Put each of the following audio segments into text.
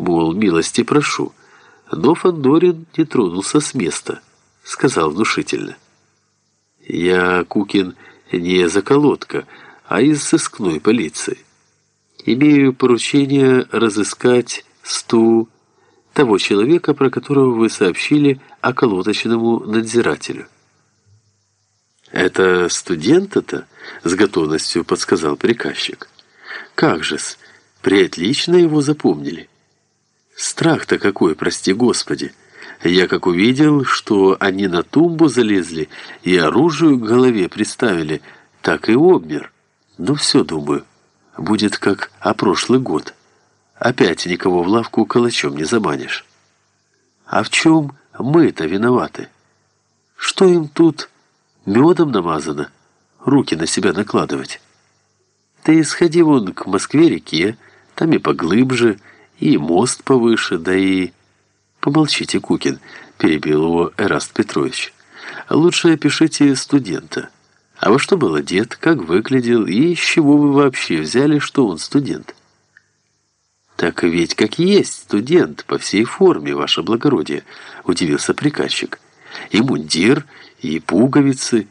мол, милости прошу. Но Фандорин не тронулся с места, сказал внушительно. «Я, Кукин, не заколотка, а из сыскной полиции. Имею поручение разыскать сту того человека, про которого вы сообщили околоточному надзирателю». «Это студента-то?» — с готовностью подсказал приказчик. «Как же-с, приотлично его запомнили. Страх-то какой, прости господи!» Я как увидел, что они на тумбу залезли и оружие к голове приставили, так и обмер. Ну все, думаю, будет как о прошлый год. Опять никого в лавку калачом не заманишь. А в чем мы-то виноваты? Что им тут медом намазано? Руки на себя накладывать? Ты сходи вон к Москве-реке, там и поглубже, и мост повыше, да и... «Помолчите, Кукин», — перебил его Эраст Петрович. «Лучше опишите студента. А во что был одет, как выглядел и с чего вы вообще взяли, что он студент?» «Так ведь как есть студент по всей форме, ваше благородие», — удивился приказчик. «И мундир, и пуговицы,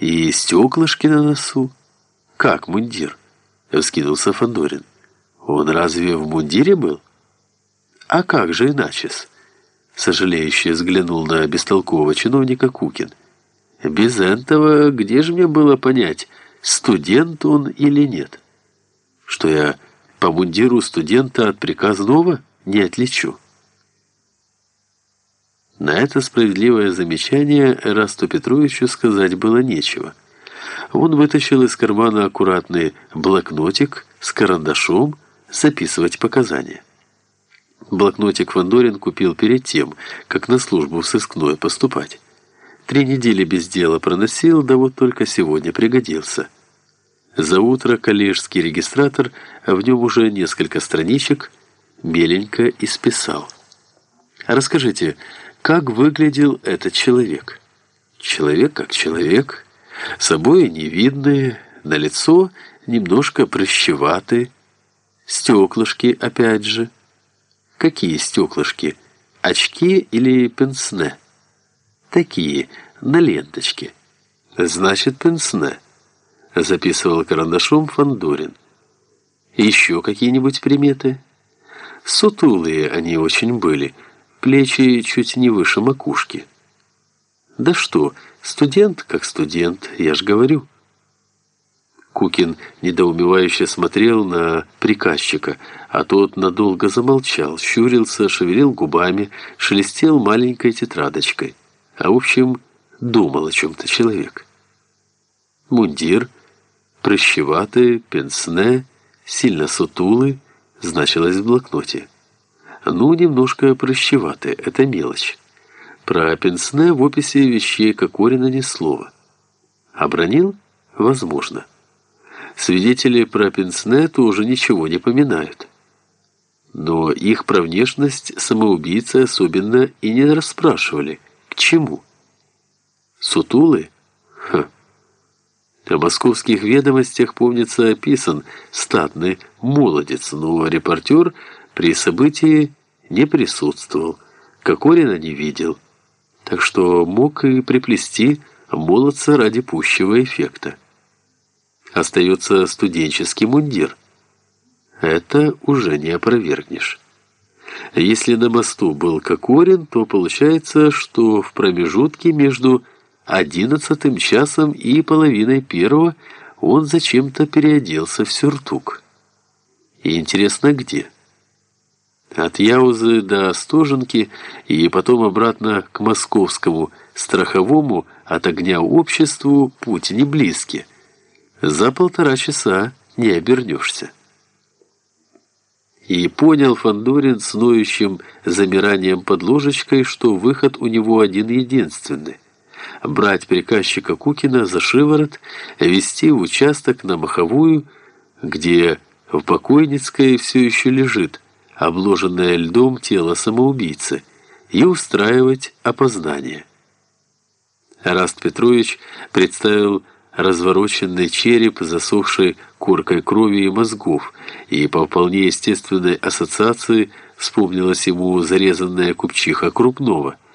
и стеклышки на носу». «Как мундир?» — вскинулся Фандорин. «Он разве в мундире был?» «А как же иначе-с?» Сожалеюще взглянул на бестолкового чиновника Кукин. «Без этого где же мне было понять, студент он или нет? Что я по мундиру студента от приказного не отличу?» На это справедливое замечание Расту Петровичу сказать было нечего. Он вытащил из кармана аккуратный блокнотик с карандашом записывать показания. Блокнотик Фандорин купил перед тем, как на службу в сыскное поступать. Три недели без дела проносил, да вот только сегодня пригодился. За утро коллежский регистратор, а в нем уже несколько страничек, меленько исписал. «Расскажите, как выглядел этот человек?» «Человек как человек, собой невидный, на лицо немножко прыщеватый, стеклышки опять же». Какие стеклышки? Очки или пенсне? Такие, на ленточке. Значит, пенсне. Записывал карандашом Фандорин. Еще какие-нибудь приметы? Сутулые они очень были, плечи чуть не выше макушки. Да что, студент как студент, я ж говорю. Кукин недоумевающе смотрел на приказчика, а тот надолго замолчал, щурился, шевелил губами, шелестел маленькой тетрадочкой. А в общем, думал о чем-то человек. Мундир, прыщеватый, пенсне, сильно сутулый, значилось в блокноте. Ну, немножко прыщеватый, это мелочь. Про пенсне в описи вещей Кокорина ни слова. Обронил? Возможно. Свидетели про Пенсне тоже ничего не поминают. Но их про внешность самоубийцы особенно и не расспрашивали. К чему? Сутулы? Ха. О московских ведомостях, помнится, описан статный молодец, но репортер при событии не присутствовал, Кокорина не видел, так что мог и приплести молодца ради пущего эффекта остается студенческий мундир. Это уже не опровергнешь. Если на мосту был Кокорин, то получается, что в промежутке между одиннадцатым часом и половиной первого он зачем-то переоделся в сюртук. И интересно, где? От Яузы до Остоженки и потом обратно к московскому страховому от огня обществу путь не близкий. За полтора часа не обернешься. И понял Фандорин с ноющим замиранием под ложечкой, что выход у него один-единственный. Брать приказчика Кукина за шиворот, вести в участок на Маховую, где в покойницкой все еще лежит, обложенное льдом тело самоубийцы, и устраивать опознание. Раст Петрович представил развороченный череп, засохший коркой крови и мозгов, и по вполне естественной ассоциации Вспомнилась ему зарезанная купчиха Крупнова.